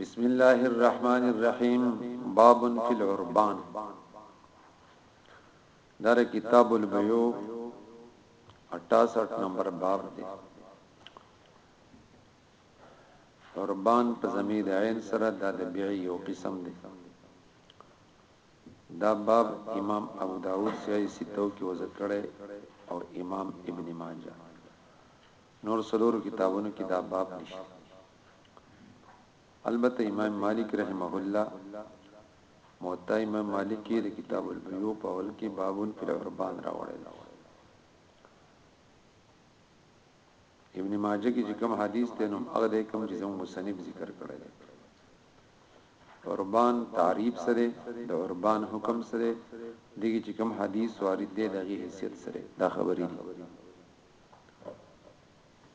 بسم الله الرحمن الرحیم باب فی العربان در کتاب البیو 68 نمبر باب دی حربان په ضمیر عین سره دا د بیع یو قسم دی دا باب امام ابو داود سیای ستو کې وذکر کړي او امام ابن ماجه نور سلور کتابونو کې دا باب نشته البته امام مالک رحمه الله موطا امام مالک کې د کتاب البیو په اول کې بابون فی العربان راوړل ابن ماجه کې چې کوم حدیث ته نوم هغه دی کوم چې زموږ مصنف ذکر کړی دی قربان تعریف سره د قربان حکم سره دغه چې کوم حدیث وارد دی دغه حیثیت سره دا خبرې دي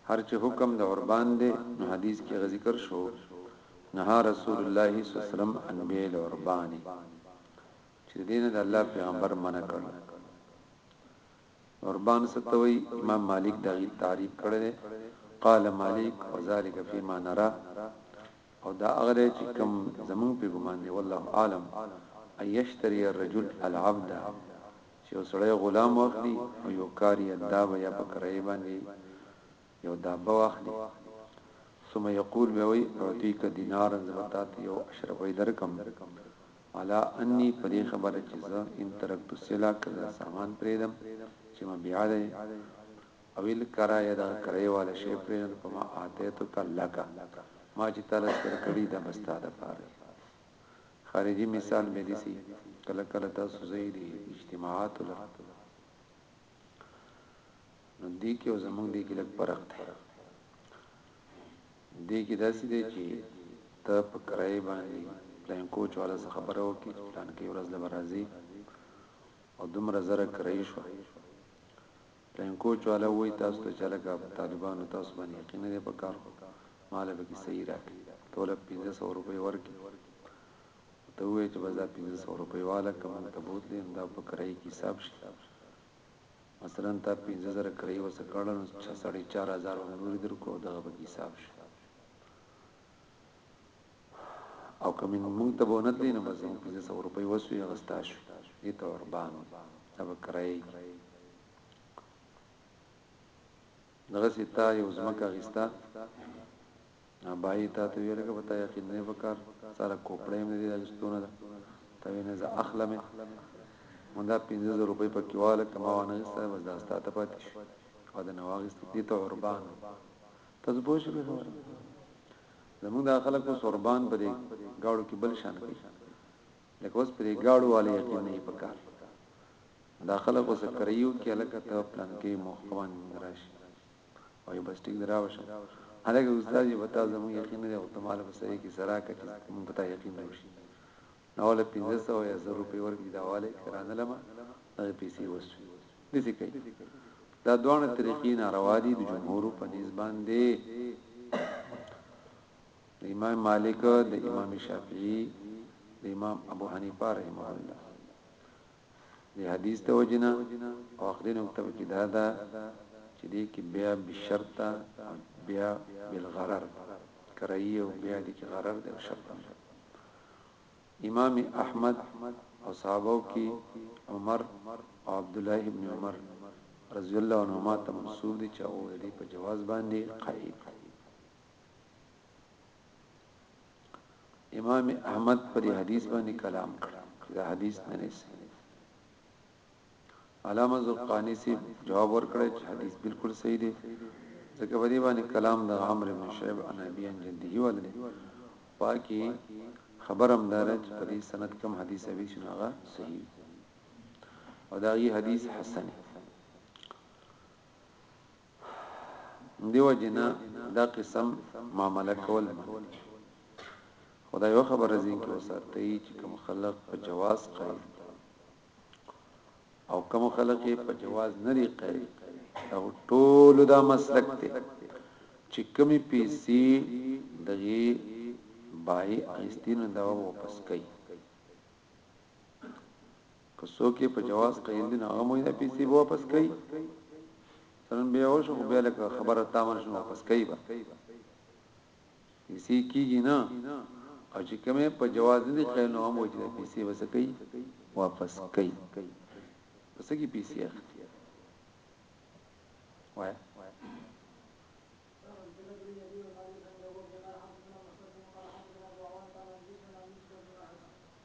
هر چې حکم د قربان دی نو حدیث کې ذکر شو نه رسول الله صلی الله علیه وسلم ان بیل قربانی چې دین د الله پیغمبر منع کړ عربان څه ته وایي امام مالک د هغې تعریف کړی دی قال مالک وذلک فيما نرى او دا هغه دی چې کوم زمونږ په ګمان دی والله عالم ايشتري الرجل العبد چې وسړی غلام واخلي او یو کاری اداب یا په کرای باندې یو دابه واخلي ثم یقول بیا وی اعطیک دینارا زه به تاته یو اشرفی درکم علی انی په دې خبره چې زه ان ترکت السلع که زه سامان پریږدم چې مبیعه دی او الکرا یا دغه کرای والا شی پریږدم فما اعطیتک لک ما چې تاله څه درکړي دا به ستا دپاره وي خارجي مثال به داسې کله کله تاسو ځای دي اجتماعات لر نو دې کې او زمونږ دې کې لږ فرق دی دې کې داسې دی چې ته په کرای باندې پلان کوچ والا څخه خبره وکړي چې پلان کې ورځ له برازي او دومره زره کرای شو پلان کوچ والا وای تاسو ته چلګه طالبانو تاسو باندې یقین نه پکار مال به کې صحیح راکړي ټول 1500 روپۍ ورکړي خو ته ووایه چې بس دا پنځه سوه روپۍ واله که موږ ته بوتلې نو دا په کرایې کې حساب شي مثلا تا پنځه زره کرایي ورسره کړله نو چه ساړې چار هزار به نورې درکړو او دغه پکې حساب شي او که موږ ته به نه تلې نو بس موږ پنځه سوه روپۍ وسوې هغه ستا شو دې ته عربان دا په کرایې کې دغه ستا یو ځمکه غستا ابايي تا ته ويل که په تا يقين نه وي په کار سره کوپړه مې دې اغستو نه ده ته وې نه زه اخلم يې مونږ دا پنځه زره روپۍ په کې واله که ما وانه غسته بس دا ستا ته پاتې شو او د نه واغستې دې ته عربان وي تاسو پوه شئ په خبره زمونږ دا خلک اوس عربان په دې گاړو کې بل شان کوي لکه اوس پرې گاړو والے یقین نه په کار دا خلک اوس کریو کې لکه ته پلان کې مخوان راشي وای بس ټیک دراو شم هرګه استاد یې بتا زمو یقین نه او تمال په سره کې سرا کچې مونږ پتا یقین نه وشي نو له 1500 یا 1000 روپۍ ورګي دا والي کرانه لمه هغه پیسې وسو دي څه کوي دا دوه طریقې ناروا دي د جمهور په نسبت باندې د امام مالک د امام شافعي د امام ابو حنیفه رحمه الله دی حدیث د وجنا او اخري نقطه کې دا ده چې دې کې بیا بشرط او بیا بالغرر کرایي او بیا دې کې غرر د شرط امام احمد او صحابه کې عمر او عبد الله ابن عمر رضی الله عنهما ته منسوب دي چې او دې په جواز باندې قائل امام احمد پر حدیث باندې کلام کړ دا حدیث نه نسی علامه زرقانی سی جواب ورکړی چې حدیث بالکل صحیح دی ځکه په دې باندې کلام د عمرو بن شعیب عن ابي عن جده ول دی پاکي خبرم دار چې په دې سند کم حدیث ابي شناغه صحیح او دا یي حدیث حسن دیو جنا دا قسم معامله کول منه دي خدای یو خبر زین کې وساتئ چې کوم خلق په جواز قائل او کوم خلق په جواز نه لري قائل او ټول دا مسلک ته چې کمی پیسې دغه بای ایستین دا واپس کوي که څوک یې په جواز قیل دي نو هغه مو دا پیسې به واپس کوي سرن بیا وشو خو بیا لکه خبره تامن شنو واپس کوي به پیسې کیږي نه او چې کومه په جواز دي قیل نو هم وایي چې پیسې وس کوي واپس کوي پس کی پیسې اخلي وای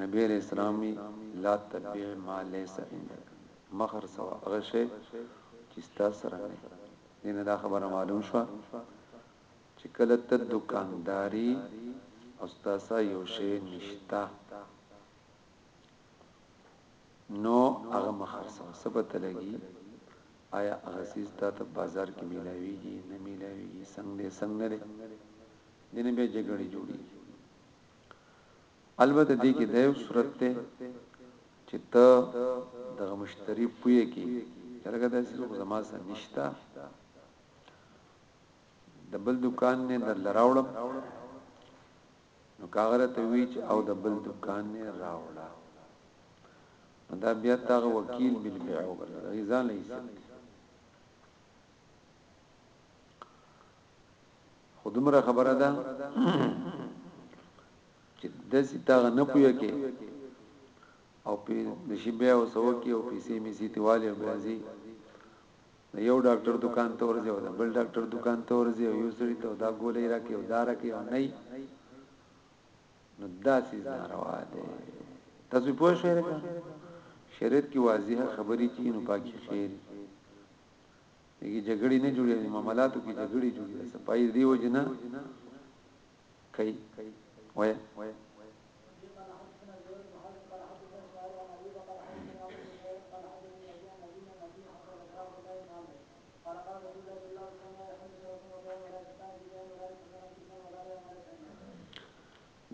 نبی علیه السلام وی، لا تبع ما لیس عندک، مه خرڅوه هغه شی چی ستا سره نه وی. دې نه دا خبره معلوم شوه چی کله ته دکاندار یی او ستا سره یو شی نشته نو هغه مه خرڅوه څه پته لګی ایا هغه څیز تاته بازار کی میلاویږی نه میلاویږی څنګه دی څنګه نه دی دې نه بیا جګړی جوړیږی. البته دې کې دایو صورت ته چې ته دغه مشتری پوی کې چې لکه داسې څوک زما سره نشته د بل دکان نه در لراوړم نو کاغره ته وی چې او د بل دکان نه راوړه دا بیا تاغه وکیل بل بیع وګرځي ځان لې خودمره خبره ده چې د سیتاغه نه پوهه کې او په نشي بیا وسو کې او پیسې می سي تیواله ورځي یو ډاکټر دکان ته ورځي او بل ډاکټر دکان ته ورځي او یو سړي ته دا ګولې راکې او دا راکې او نه نو دا سیز ناروا ده تاسو پوه شئ شریعت کې واضحه خبرې چې نو پاکي خیر دغه جګړې نه جوړي دي معاملاتو کې جګړې جوړي دي صفائی دی وجنه کوي وای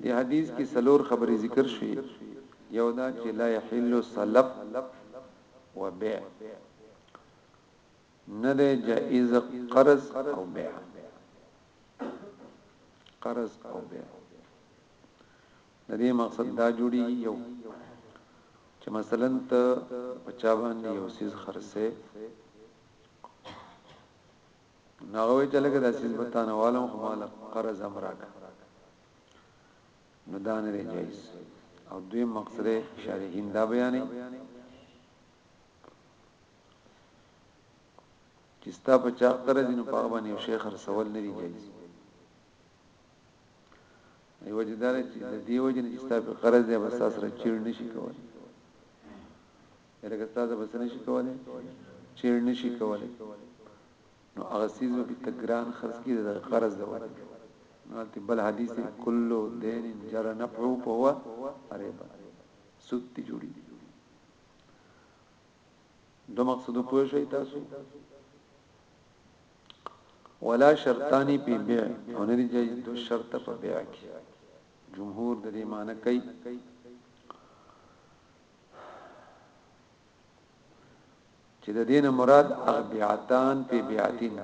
دی حدیث کې سلور خبرې ذکر شوې یو دا چې لا یحل سلف وبيع نه دی جائز قرض او بيع قرض او بيع د دې مقصد دا جوړي یو چې مثلا ته بچا باندې یو سیز خرڅه ناغوي چې لکه د سیز بتانه والم خو مال قرض امراک نو دا نه جایز او دوی مقصد شارحین دا بیانې چې ستا په چا اختر دي نو پاغه باندې یو شیخ رسول نه دی جایز ایو جدار چې د دې وجه نه چې ستا په قرض دی بس تاسو را چیر نشي کولای لکه تاسو بس نشي کولای چیر نشي کولای نو هغه سیز په تګران خرڅ کی د قرض دی نو ته بل حدیث کلو دین جر نفعو په هو ریبا سود تی جوړی دو مقصد پوه شئ تاسو ولا شرطانی پی بیع او ندی جایز دو شرط په بیع کې جمهور د دې معنی کوي چې د دین مراد اغبیعتان پی بیعتین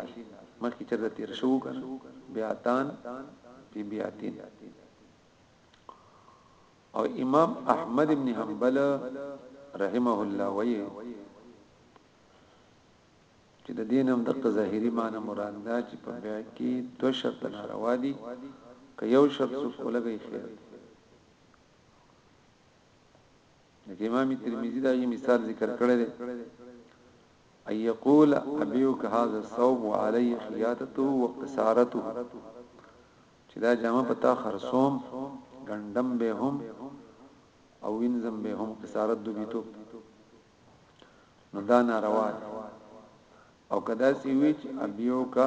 مخکې چې د تیر شو کنه بیعتان پی بیعتین او امام احمد ابن حنبل رحمه الله وایي چې د دین هم د ظاهری معنی مراد دا چې په بیا کې دو شرط ناروا دي که یو شرط څوک ولګي خیر د امام ترمذی دا یو مثال ذکر کړی دی اي يقول ابيك هذا الصوم وعلي خياطته وقصارته چې دا جامه په تا خرڅوم ګنډم به هم او وینځم به هم اسارت دوبیتوب نو دا ناروا دی او کدا سی وی چې ابيو کا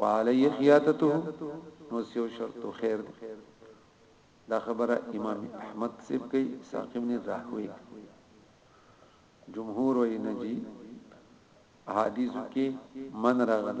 وعلي خياتته نو سیو شرط خیر دی دا خبره امام احمد سیب کوي ساق ابن راهوي جمهور وی نجی احادیث کې من راغل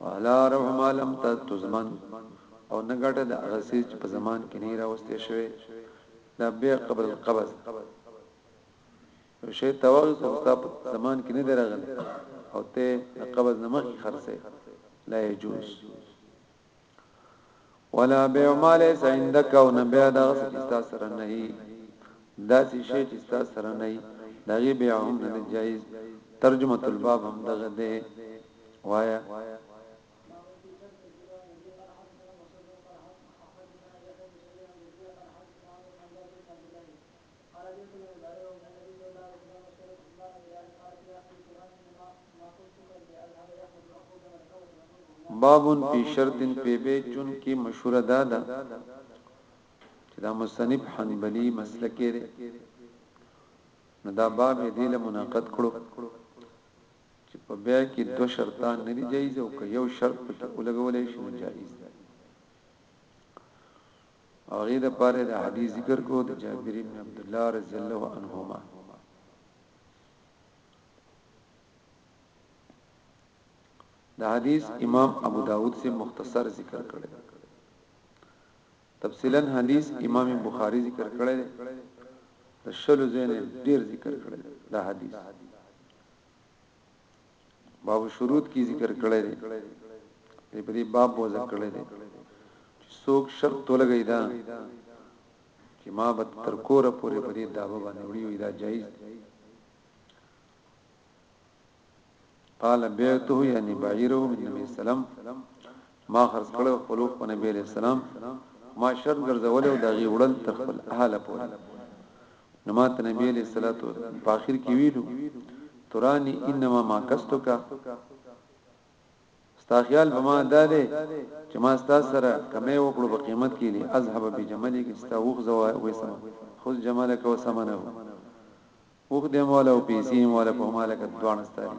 ولا رب ما لم تزمن او نګټه د اغسی چې په زمان کې نه راوستي شوی دا به قبل القبض شی تواغ کو ستا په زمان کې نه درغل او ته قبض نه مخ خرڅه لا يجوز ولا بيع ما ليس عندك او نه بيع دغه څه چې تاسو سره نه وي دا څه شي چې تاسو سره نه وي دغه بيع هم نه جایز ترجمه الباب هم دغه دی وایا عربي ژبې ادارې او محلي ژبدار ادبیان د شعر د ژباړې د لارې کار پرې اخلي، قرآن کې د ما، ما کن شکر بې اذهبه یهمل العقول د ملکه وتي مضمون په ګناه. باب فی شرط فی بيع چونکه مشهوره دا ده چې دا مصنف حنبلي مسلکې دی نو دا باب یې دې له منعقد کړو چې په بيع کې دو شرطه نه دي جایز او که یو شرط پکې ولګولې شي نو جایز دی هغه د پاره د حدیث ذکر کو د جابر بن عبد الله رضی الله عنهما دا حدیث امام ابو داود سے مختصر ذکر کړی تفصیلا حدیث امام بخاری ذکر کړی د شلو زین ډیر ذکر کړی دا حدیث باب شروط کې ذکر کړی دی په دې باب مو ذکر کړی دی چې څوک شرط تولګی دا چې ما به تر کوره پورې په دې دابه باندې وړي وي دا جایز دی قال بيعته يعني بعيره من النبي سلام ما خرڅ کړی او خپل اوښ په نبي علیه السلام ما شرط ګرځولی او د هغې وړل تر خپل اهله پورې نو ما ته نبي علیه السلام په آخر کې ویلو ترانی انما ما کستک ستا خیال به ما دا دی چې ما ستا سره کمی وکړو په قیمت کې لې اذهب بجملې کې ستا وخ زوا وسم خود جمالک وسمنه وخت هم واله او پیسې هم واله په هماغه لکه دواړه ستا دي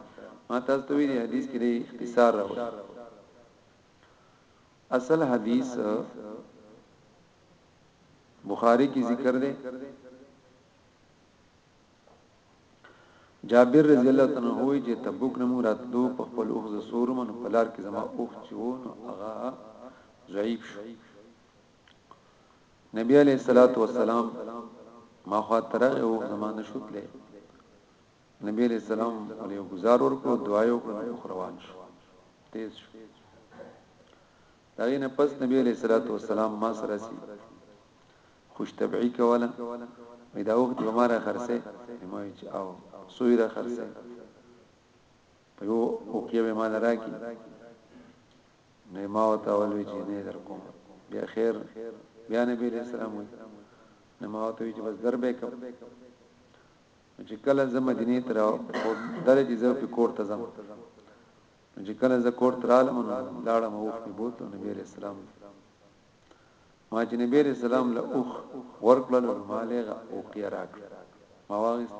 ما تاسو ته ویلي حدیث کې دی اختصار راوړي اصل حدیث بخاری کی ذکر دے جابر رضی الله تعالی عنہ وی چې تبوک نمو راتلو په خپل اوخذ سورمن پلار کې زما اوخ چون اغا ضعیف شو نبی علیہ الصلوۃ والسلام ما خوا ترغه او زمانه شوتله نبی علیہ السلام ولې گزار ورکو دعا یو کړو روان شو تیز شو داغه نه پس نبی علیہ الصلوۃ والسلام ما سره سي خوش طبعی کوله مې دا وخت به ماره خرسه مې چې او سویره خرسه یو اوکې به مال راکی نه ما او تا ولوي چې نه در کوم بیا خیر بیا نبی علیہ السلام وي نه ما او ته چې بس در به کوم چې کله زه مدینه تر او درجه زه په کور ته ځم چې کله زه کور تر عالم نو لاړم او په بوت نبی علیہ السلام ما چې نبی علیہ السلام له اوخ ورکړل مالغه او کې راک ما واغست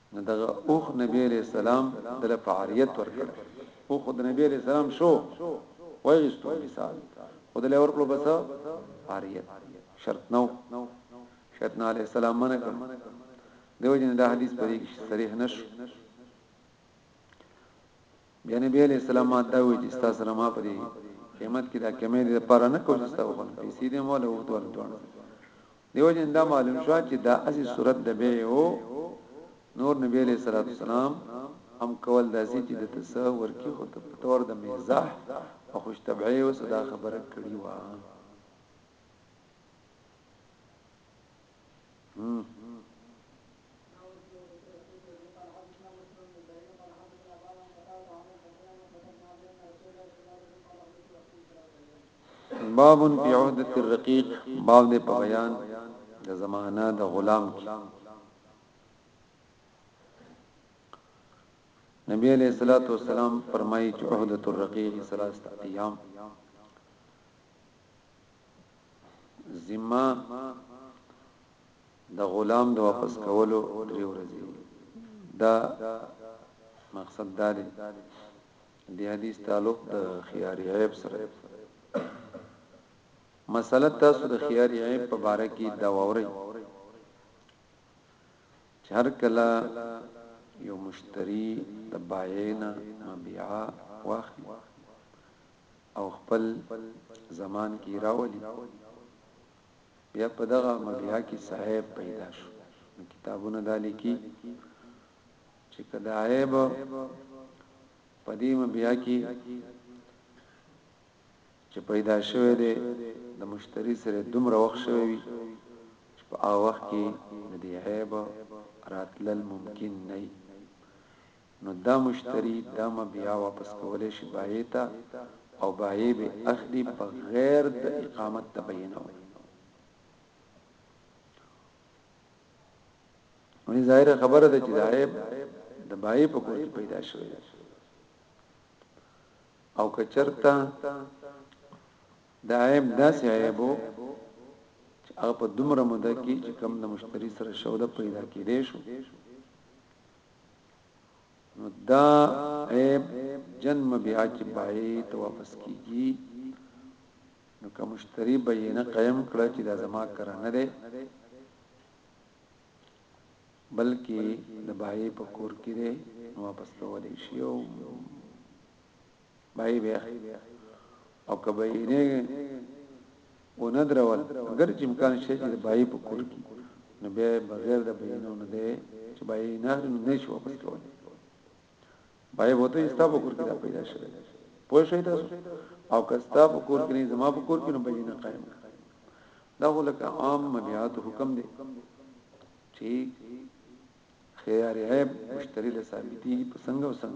نو دغه اوښ نبی علیه السلام دله په عاریت ورکړ اوښ خو د نبی علیه السلام شو وایغستو مثال خو دله ورکړو بس عاریت شرط نو شرط نه علیه السلام منع کړ دیو جن دا حدیث پرې کې صریح نشو بیا نبی علیہ السلام ما دا وی چې تاسو سره ما پرې قیمت کې دا کمې دې لپاره نه کوم چې تاسو خپل پیسې دې مولا او دوه دوه دیو جن دا معلوم شو چې دا اسی صورت د بی او نور نبی علیہ الصلوۃ والسلام هم کول داسې چې د تسه ورکی خو ته پتور د مزاح او خوش طبعی او صدا خبره کړی و هم باب فی عهدة الرقیق باب دې په بیان د زمانہ د غلام کې نبی علیہ الصلوۃ والسلام فرمایي چې عهدة الرقیق ثلاثه ایام ذمہ د غلام د واپس کولو درې ورځې دي دا مقصد دا دی د حدیث تعلق د خيار عیب سره مسله تاسو د خيار عیب په باره کې دا ووري چر کلا یو مشتری د باینا مبيعا واخلي او خپل زمان کې راولي بیا په دغه مبیا کی څه عیب پیدا شو نو کتابونه دا لیکي چې کدا عیب په دې مبیا کی چې پیدا شوه دی د مشتری سره دومره وخت شوی وي چې په هغه وخت کې د دې عیب راتلل ممکن نه نو دا مشتری دا مبيعه واپس کولی شي بائي ته او بائي به اخلي بغير د اقامت د بينه وي ونی ظاهره خبره ده چې دا عیب د بای په کور کې پیدا شوی او کچرتا دا عیب داسې عیب وو چې هغه په دومره مده کې چې کم د مشتری سره شوده پیدا کېدې شو نو دا عیب جن مبیعه کې بایع ته واپس کیږي نو که مشتری بینه قائم کړه چې دا زما کر نه ده بلکې د بایع په کور کې ده نو واپس کولای شي او بای بیا او کبه نه او نه درول اگر چې امکان شي چې بای په کور کې نو به بغیر د بینو نه دی چې بای نه نه شو واپس کول بای وته استا په کور کې دا پیدا شوی پوه شئ تاسو او کستا په کور کې زما په کور کې نو بینه قائم دا ولکه عام مبيعات حکم دی چې خيار عيب مشتري له ثابتي په څنګه وسنګ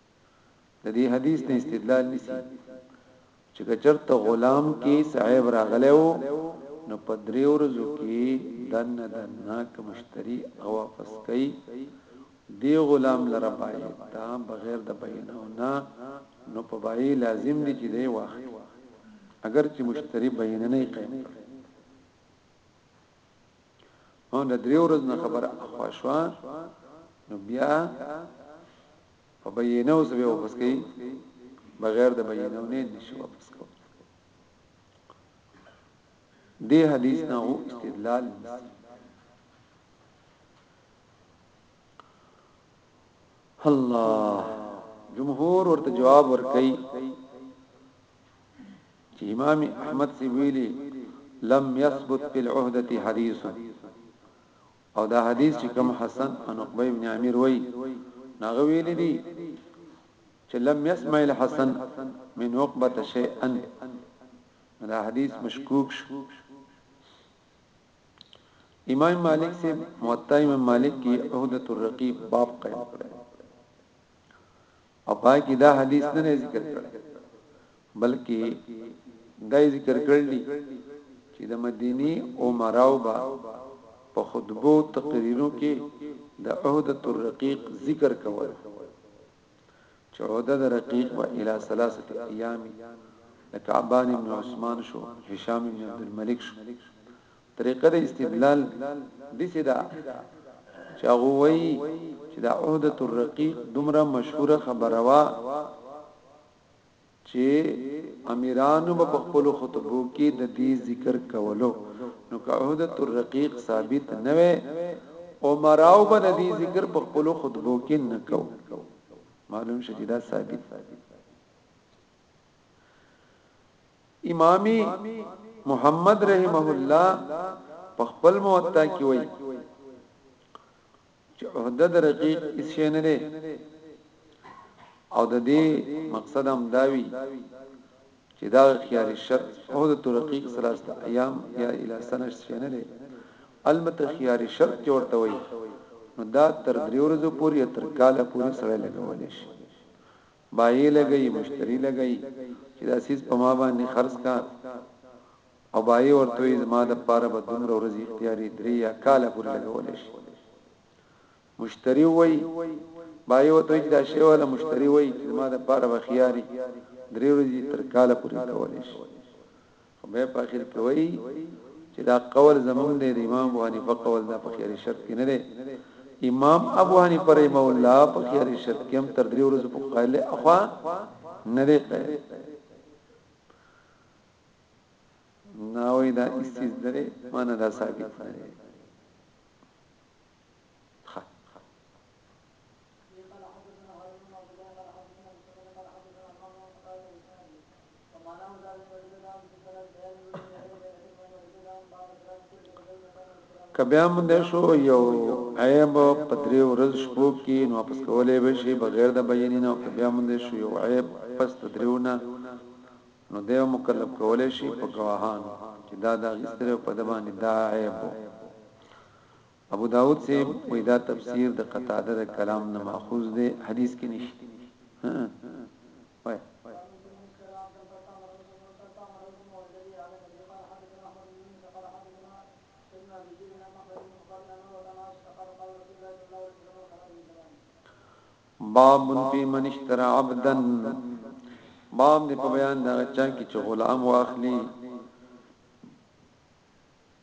د دې حدیث نه استدلال نسی چې چرته غلام کې صاحب راغلی وو نو په درې ورځو کې دن دن ناک مشتری او واپس کوي دی غلام لره باید تا بغیر د بینونه نو په بای لازم دي چې دی واخلي اگر چې مشتری بینه نه قائم کړي او د دریو ورځې نه خبره اخوا شو نو بیا په بینه اوس به واپس کړي بغیر د بینه نه نشي واپس کوي دې حدیث نه هو استدلال الله جمهور ورته جواب ورکړي چې امام احمد سی ویلي لم يثبت في العهده حديث او دا حدیث چې کوم حسن ان عقبه ابن عامر وای ناغه ویل دي چې لم يسمع الحسن من عقبه شيئا دا حدیث مشکوک شو امام مالک سے موطا امام مالک کی عہدت الرقیب باب قائم کړی او پای کې دا حدیث نه ذکر کړ بلکې دا ذکر کړل چې د مدینی عمراو با په خطبو تقریرو کې د عہده الرقیق ذکر کول چې عہده د رقیق و الی ثلاثه ایام لکعبان ابن عثمان شو هشام ابن عبد الملک شو طریقه د استدلال دسې ده چې هغه وایي چې دا عهده الرقیق دومره مشهوره خبره وا چې امیرانو په خپل خطبو کې د دې ذکر کولو نو که عهده الرقیق ثابت نه وي او مراو به د دې ذکر په خپل خطبو کې نکو معلوم شې دا ثابت امام محمد رحمه الله په خپل موطا کې وایي چې عهده د رقیق هیڅ شی نه دی او د دې مقصد هم داوي چې دا خيار شرط او د ترقیق ثلاثه ایام یا الی سنه شی نه دی البته خيار شرط کې ورته وایي نو دا تر دریو ورځې پورې تر کاله پورې سره لګول شي بايع لګي مشتري لګي چې دا سيس په ما باندې خرڅ کا او بايع ورته یې زما د پاره به دومره ورځې اختیاري درې یا کاله پورې لګول شي مشتري وای بايع ورته چې دا شی ولا مشتري وای چې زما د پاره به خياري درې ورځې تر کاله پورې لګول شي خو بیا په اخر کې وایي چې دا قول زمونږ دی د امام ابو حنیفه قول دا په خیاري شرط کې نه دی امام ابو حنیفه رحمه الله په خیاري شرط کې هم تر درې ورځې په قائل اخوا نه دی قائل ناوی دا استیز دره مانا دا ثابت نه کبیا مونږ شو یو عیب په درې ورځ شپو کې نو واپس کولای به شي بغیر د بیان نه کبیا مونږ شو یو عیب پس تدریونه نو دیو مکلف کولای شي په گواهان چې دا د غستره په دبانې دا عیب ابوداود صیب وای دا تفسیر د قتاده د کلام نه ماخوذ دی حدیث کی نشته باب فی من اشترى عبدا باب دې په بیان دا چا کی چې غلام واخلي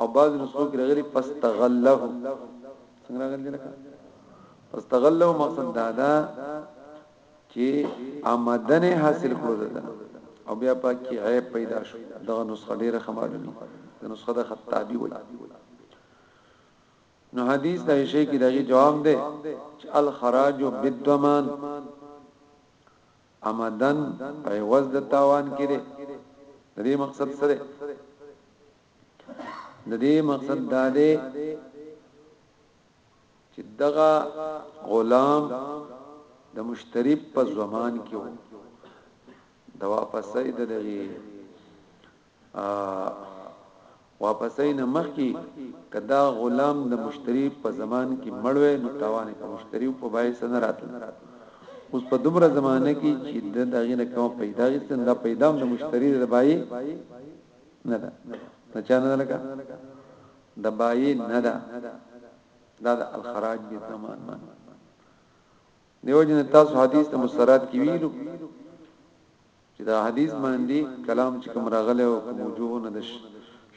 او بعض نسخو کې راغلي فاستغله څنګه راغلي لکه فاستغله مقصد دا ده چې آمدن حاصل کړو ده او بیا پکې عیب پیدا شو دغه نسخه ډیره خمالو دي د نسخه د خطابي وای نو حدیث د شی کې دغه جواب ده چې الخراج بالضمان آمدن عوض د تاوان کړي د دې مقصد سره د دې مقصد دا دی چې دغه غلام د مشتری په زمان کې وو د واپسې د دغه ا واپسې نه مخکي کدا غلام د مشتری په زمان کې مړوي نو تاوان په مشتری په بای سن راتل اوس په دومره زمانه کې چې د دغه نه کوم پیدا غستند پیدا د مشتری د بای نه ده دا چا نه لګا د بای نه ده دا د الخراج به زمان مان دیو جن تاسو حدیث د مسرات کی ویلو چې دا حدیث باندې کلام چې کوم راغله او کوم وجوه نه د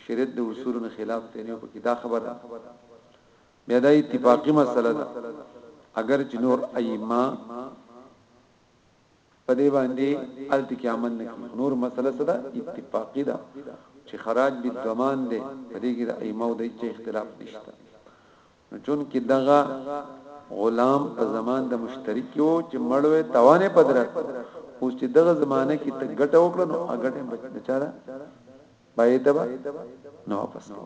شریعت د اصولو خلاف دی نه پکې دا خبره بیا دا اتفاقی مسله ده اگر جنور ائمه په دې باندې هلته کې عمل نه کیږي نور مسله څه ده اتفاقی ده چې خراج بالضمان ده په دې کې د ائمه او د هیڅ اختلاف نشته نو چون کې دغه غلام په زمان د مشترک یو چې مړوي توانه پدرت اوس چې دغه زمانه کې ته ګټه وکړه نو هغه ټیم بچ نه چاره باید نو واپس کړه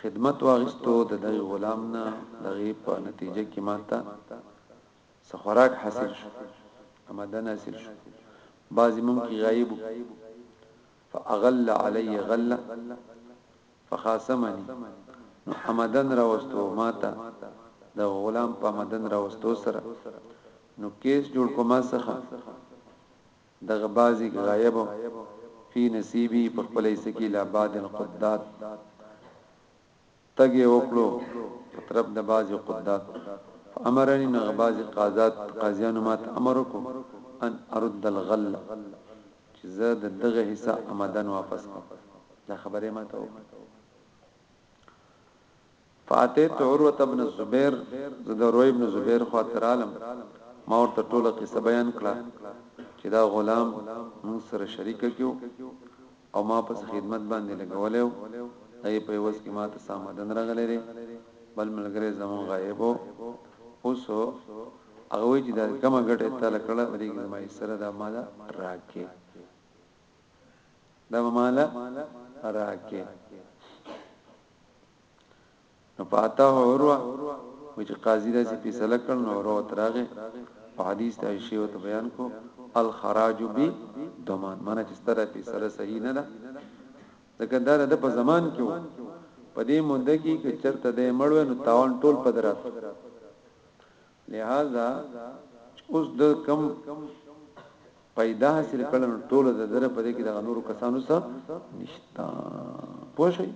خدمت واغستو د دغه غلام نه دغه په نتیجه کې ماته څه خوراک حاصل شو امدن حاصل شو بعضی ممکن غایب فاغل علی غله فخاصمني نو امدن راوستو ماته د غلام په امدن راوستو سره نو کیس جوړ کومه څخه دغه بازک غایب فی نصیبی په خپل حصه کی لا بعد القدات تګ یې وکړو په طرف د بعض قدات فامرنی نو هغه بعض قاضات قاضیانو ماته امر وکړو ان ارد الغل چې زه د دغه حصه امدن واپس کړم دا خبره ماته وکړه فاتحت عروة بن الزبير زه د عروة بن زبير خوا ته رالم ما ورته ټوله قصه بيان کړه چي دا غلام موږ سره شريک کي وو او ما په څه خدمت باندي لګولی وو دايې په عوض کي ماته څه آمدن راغلی دی بل ملګری زموږ غايب وو اوس هغه وي چي دا کمه ګټه يې تاله کړله په دې کي زما حصه ده دا ماله راکه دا ماله راکه نو فاتاه عروه و چې قاضي داسې فیصله کړ نو عروه تراغه او حدیث ته شی او ته بیان کو الخراج بی ضمان معنی چې ستره فیصله صحیح نه ده ځکه دا د په زمان کې و په دې مونده کې چې چرته د مړو نو تاوان ټول پدرات لهذا چې اوس د کم پیدا حاصل کړل نو ټول د دره په دې کې د نورو کسانو سره نشتا پوه شئ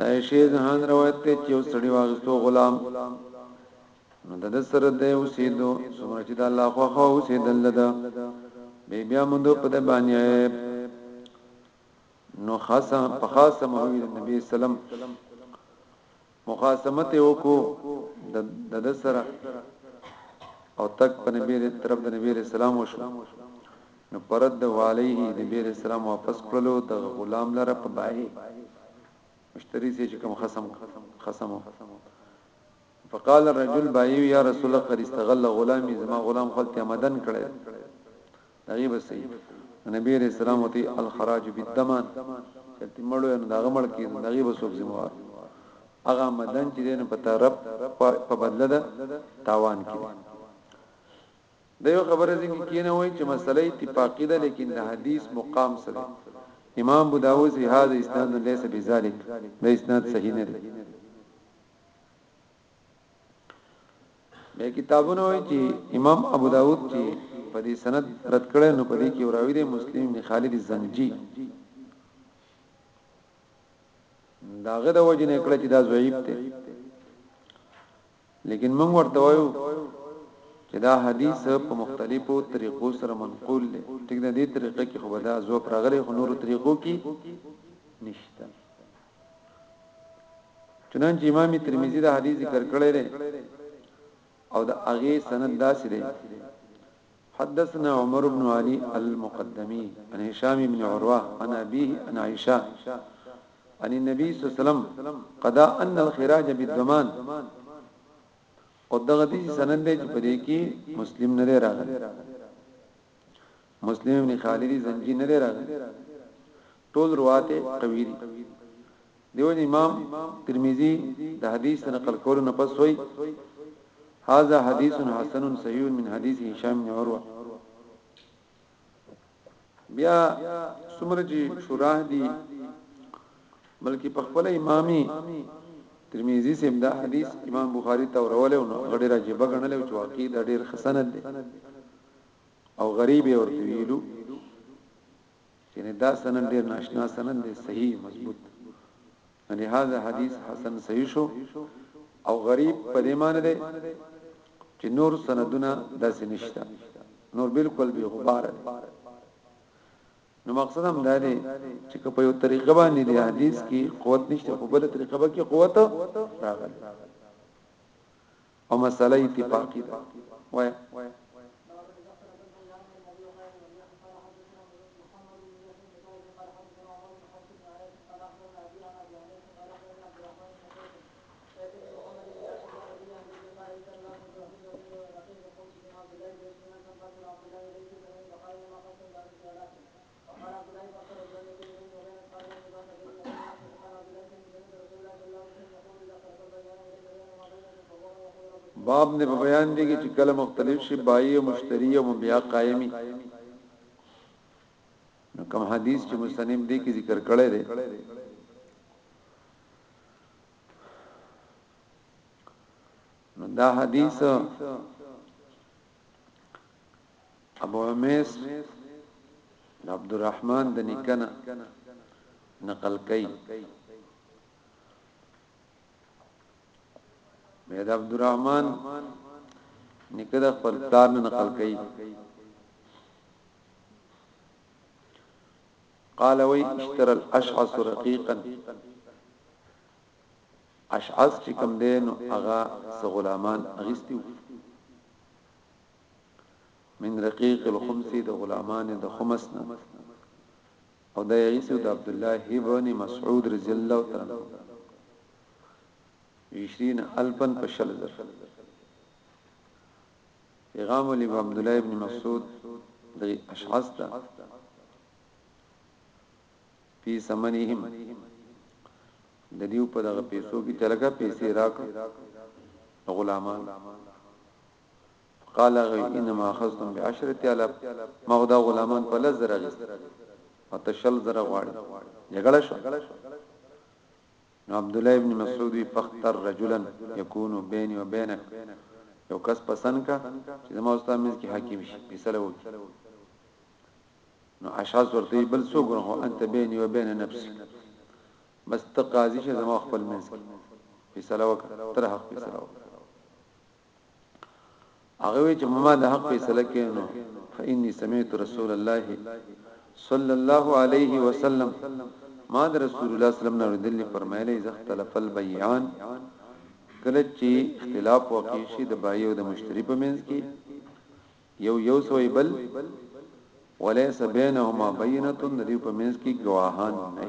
دا شی جهان روایت ته چې یو سړی واغستو غلام نو د سره د اوسېدو څومره چې د الله خو خو اوسېدل ده بیا بیا موږ په د باندې نو خاصه په خاصه مولوی نبی سلام مخاصمت یې وکړو د د سره او تک په نبی رسول طرف د نبی رسول الله وشو نو پرد علیه نبی رسول الله واپس کړلو د غلام لره په بای مشتری سي چې کوم خصم خصم فقال الرجل بایو یا رسول الله قد استغل غلامی زما غلام خپل تمدن کړي هغه به سي نبی عليه السلام وتي الخراج بالدمان چې تمړو ان دغه مړ کې دغه به څوک ذمہ وار هغه مدن چې دین په طرف په بدله ده تاوان کې د یو خبره ځکه کینه وای چې مسله اتفاقی ده لیکن د حدیث مقام سره امام ابو داوود هي هاذ اسناد ليس بذلك د اسناد صحیح نه دی به کتابونه وایي چې امام ابو داود چې په دې سند رد کړي نو په دې کې وراوی دی مسلم بن خالد الزنجي داغه د وجه نه کړ چې دا ضعیف دی لیکن موږ ورته وایو چې دا حدیث په مختلفو طریقو سره منقول دی ټیک ده دې طریقې کې خو دا زو پرغلې خو نورو طریقو کې نشته چنانچه امام ترمذی دا حدیث ذکر کړی دی او د هغه سند داسې دی حدثنا عمر بن علي المقدمي عن هشام بن عروه عن ابيه عن عائشه عن النبي صلى الله عليه وسلم قضى ان الخراج بالضمان او دغه دي سند دی چې په دې کې مسلم نه راغلی مسلم ابن خالدی زنجی نه دی راغلی ټول روات قوی دي دیو امام ترمذی د حدیث نقل کولو نه پس وای هاذا حدیث حسن صحیح من حدیث هشام بن عروه بیا سمره جی شراه دی بلکې په خپل امامي ترمذی سیم دا حدیث امام بخاری ته ورولې نو غډی راځي بغنلې چې واقعي دا ډیر خسند دی او غریب ورته ویلو چې نه دا سند ډیر ناشنا سند دی صحیح مضبوط ان هاذا حدیث حسن صحیح شو او غریب په دې معنی دی چې نور سندونه داسې نشته نور بالکل به غبار دی نو مقصد هم دا دی چې په یو طریقه باندې دی حدیث کې قوت نشته په بل طریقه کې قوت راغلی او مسله اتفاقی ده وای باب نه بیان دي چې کله مختلف شي بای او مشتری او مبيع قائمي نو کوم حدیث چې مستنیم دي کې ذکر کړی دی نو دا حدیث ابوعميس د عبدالرحمن د نيکه نه نقل کوي بیا د عبدالرحمن نکد خپل پلار نه نقل کړي قال وی اشتر الاشعث رقيقا اشعث چې کوم دین او هغه غلامان اغستیو من رقیق الخمس د غلامان د خمس نه او د عیسی د عبد الله ابن مسعود رضی الله تعالی عنہ 20000 په شل زر پیغام علی عبد الله ابن مسعود د اشعث دا فی سمنهم د دیو په دغه پیسو کې تلګه پیسې راک غلامان قال غي انما اخذتم بعشره الاف ما خدا غلامان په لز زره غست او تشل زره غواړي جګړه شو نو عبد الله ابن مسعود فختر رجلا يكون بيني وبينك یو کس پسند کا چې زما استاد مز کې حاکم شي فیصله وکړي نو اشعاص ورته بل سو ګره انت بيني وبين نفسي بس تقاضي شه زما خپل مز کې فیصله وکړه تر حق فیصله وکړه هغه وی چې ما د حق فیصله کینو فإني سمعت رسول الله صلی الله علیه وسلم ما د رسول الله صلی الله علیه وسلم فرمایلی اذا اختلف البيعان کله چې اختلاف واقع شي د بای او د مشتری په منځ کې یو یو سوی بل وليس بينهما بينه ندی په منځ کې گواهان نه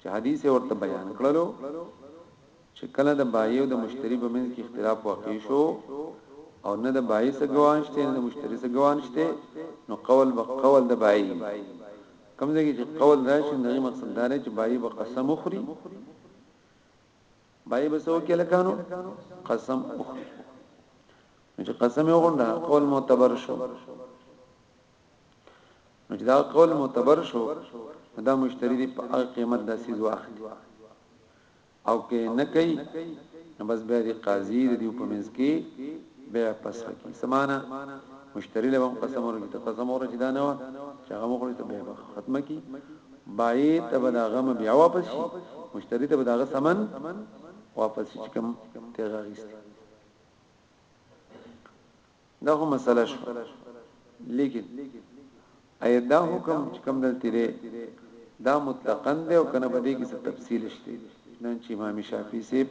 چې حدیث یې ورته بیان کړلو چې کله د بایع او د مشتری په منځ کې اختلاف واقع شو او نه د بایع څخه ګوان شته نه د مشتری څخه ګوان شته نو قول به قول د بایع کمزې کې چې قول راشي نه مقصد دا دی چې بایع به قسم وخوري بایع به سو کې لکانو قسم وخوري چې قسم یې وغونډه قول معتبر شو نو چې دا قول معتبر شو دا مشتری دی په هغه قیمت د سیز واخلي او کې نه کوي نو بس به دی قاضي دی په منځ کې به پس کی سمانا مشتری له هم قسم ورکړي ته قسم ورکړي چې دا نه و چې هغه مخړي ته به ختمه کی بای ته به دا غم بیا واپس شي مشتری ته به دا غ سمن واپس شي کوم تیغه غیسته دا خو مسله شو لیکن ایا دا حکم چې کوم دلته دی دا مطلقاً دی او کنه بده کې څه تفصیل شته نن چې امام شافعي سیب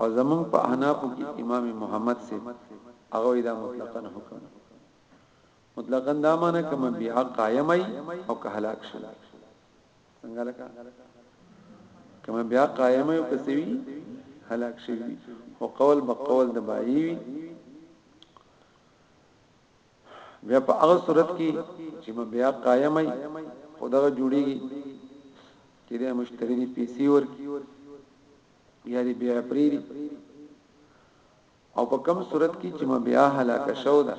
او زمون په احنافو کې امام محمد سیب هغه دا مطلقاً حکم مطلقاً دا معنی کوم بیا قائمای او که هلاک شول څنګه لکه کما بیا قائم یو کسوی هلاک شي او قول به قول د بایي وي بیا په هغه صورت کې چې ما بیا قائم ای خدغه جوړیږي چې د مشتری دی پیسې ورکی یا دی بیا پریری او په کم صورت کې چې مبيع هلاک شو ده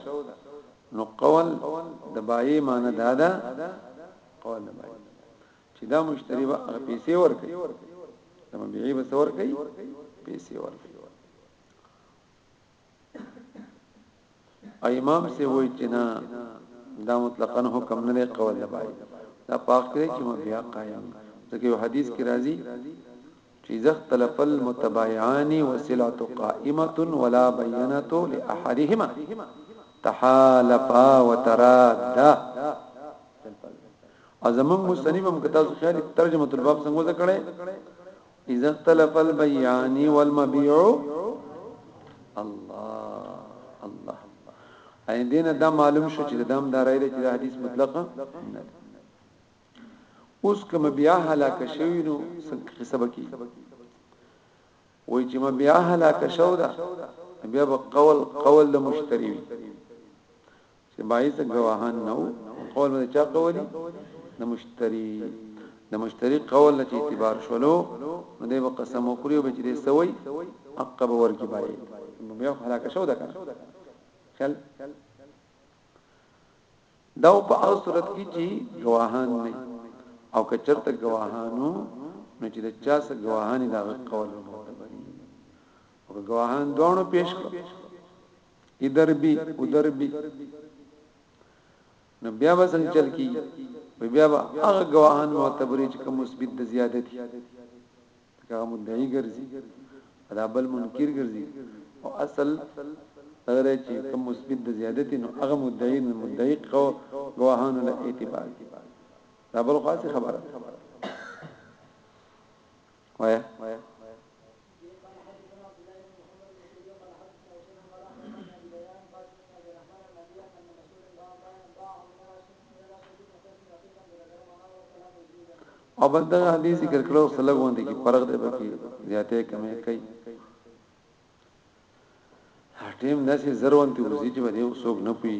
نو قول د بایع معنی دا ده قول د بایع چې دا مشتری به هغه پیسې ورکړي د مبيع به څور کوي پیسې ورکړي امام سي وای چې نه دا مطلقاً حکم نه دی قول دی بای دا پاک دی چې ما بیا قائم ځکه یو حدیث کې راځي چې اذا اختلف المتبايعان وسلعه قائمه ولا بينه لاحدهما تحالفا وترادا ازمن مستنیبم کتاب خیال ترجمه الباب څنګه ذکرې اذا اختلف البيعان والمبيع الله الله اي دینه دا معلوم شو چې د دام دا راي چې د حدیث مطلق نه اوس کوم بیا هلاک شوی نو څنګه حساب کی وای چې ما بیا هلاک شو دا بیا به قول قول د مشتری چې بايد د ګواهان نه وو په قول باندې چا قولي د مشتري د مشتري قول لچې اعتبار شولو نو دی به قسم وکړي او به چې دی سوي حق به ورکی بايد بیا هلاک شو ده کنه خل دا په هغه صورت کې چې گواهان نه او که چرته گواهانو نو چې د چا سره گواهان دا قول او که گواهان دوه پیش کړو ادر بي ادر بي نو بیا به څنګه چل کی وی بیا به هغه گواهان معتبرې چې کوم مثبت د زیادتی هغه مدعی ګرځي دا بل منکر ګرځي او اصل اگر چې کوم مثبت د زیادتی نو هغه مدعی نو مدعی کو گواهان له اعتبار دا بل خاصه خبره وایا او بس دا حدیث ذکر کړو سلګوندې کې فرق دی پکې زیاته کمه کوي ټیم داسې زرون ته وزي چې باندې څوک نه پوي